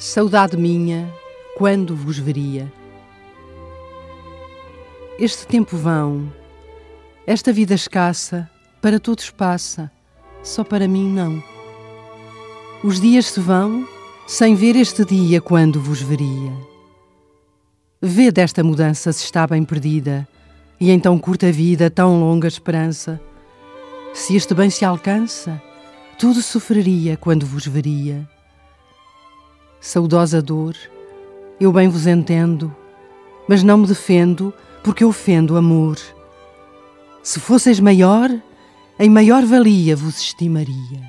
Saudade minha, quando vos veria? Este tempo vão, esta vida escassa, para todos passa, só para mim não. Os dias se vão, sem ver este dia quando vos veria. Vê desta mudança se está bem perdida, e em tão curta vida, tão longa esperança. Se este bem se alcança, tudo sofreria quando vos veria. Saudosa dor, eu bem vos entendo, mas não me defendo porque ofendo amor. Se fosseis maior, em maior valia vos estimaria.